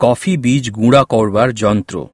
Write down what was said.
Coffee বীজ গুঁড়া করবার যন্ত্র।